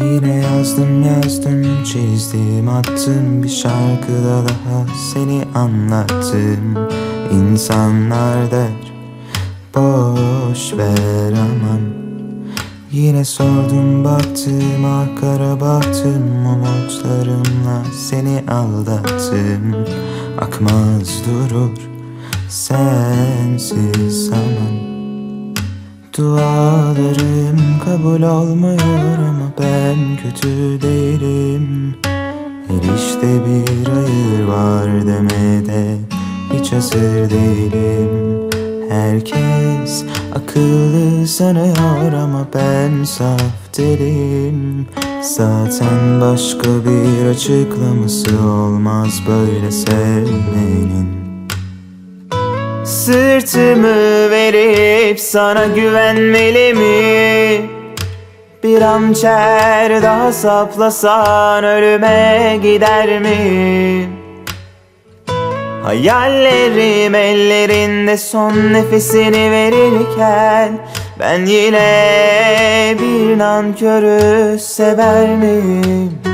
Yazdım yazdım çizdim attım bir şarkıda daha seni anlattım. İnsanlar der boş ver aman. Yine sordum baktım arkara baktım Umutlarımla seni aldattım. Akmaz durur sensiz zaman Dualarım kabul olmuyor ama ben kötü değilim. Her işte bir hayır var demede hiç hazır değilim. Herkes akıllı sanıyor ama ben saf değilim. Zaten başka bir açıklaması olmaz böyle sevmenin Sırtımı verip sana güvenmeli mi? Bir hançer daha saplasan ölüme gider mi? Hayallerim ellerinde son nefesini verirken Ben yine bir nankörü sever miyim?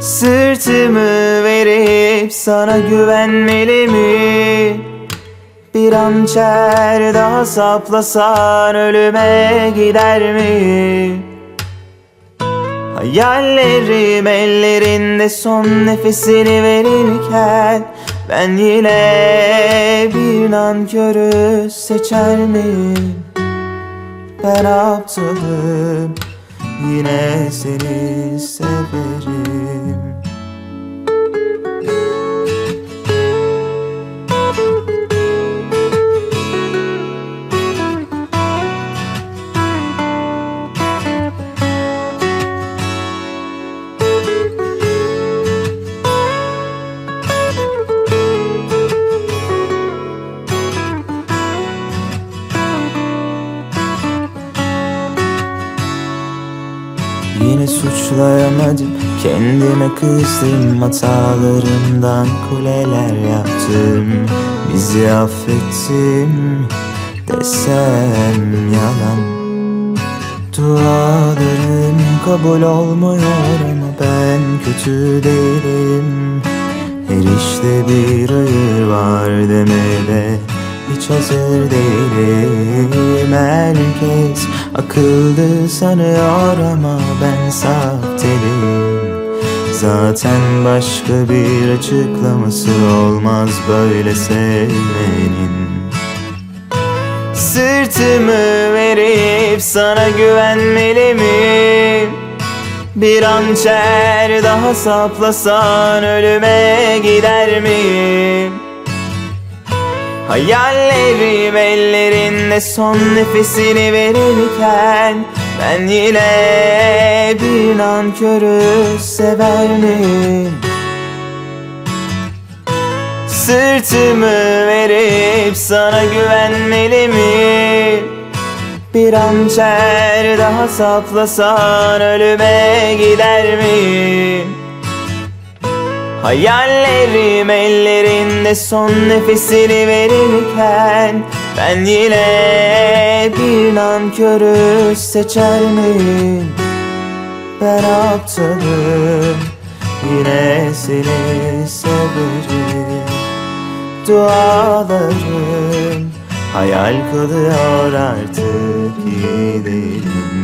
Sırtımı verip sana güvenmeli mi? Bir hançer daha saplasan ölüme gider mi? Hayallerim ellerinde son nefesini verirken Ben yine bir nankörü seçer miyim? Ben aptalım Yine seni severim Suçlayamadım. Kendime kızdım Hatalarımdan kuleler yaptım. Bizi affettim Desem yalan. Dualarım kabul olmuyor ama ben kötü değilim. Her işte bir hayır var demede hiç hazır değilim. Herkes akıllı sanıyor ama ben saf Zaten başka bir açıklaması olmaz böyle sevmenin Sırtımı verip sana güvenmeli mi? Bir hançer daha saplasan ölüme gider mi? Hayallerim ellerinde son nefesini verirken Ben yine bir nankörü sever miyim? Sırtımı verip sana güvenmeli mi? Bir hançer daha saplasan ölüme gider mi? Hayallerim ellerinde son nefesini verirken Ben yine bir nankörü seçer miyim? Ben aptalım yine seni severim Dualarım hayal kalıyor artık gidelim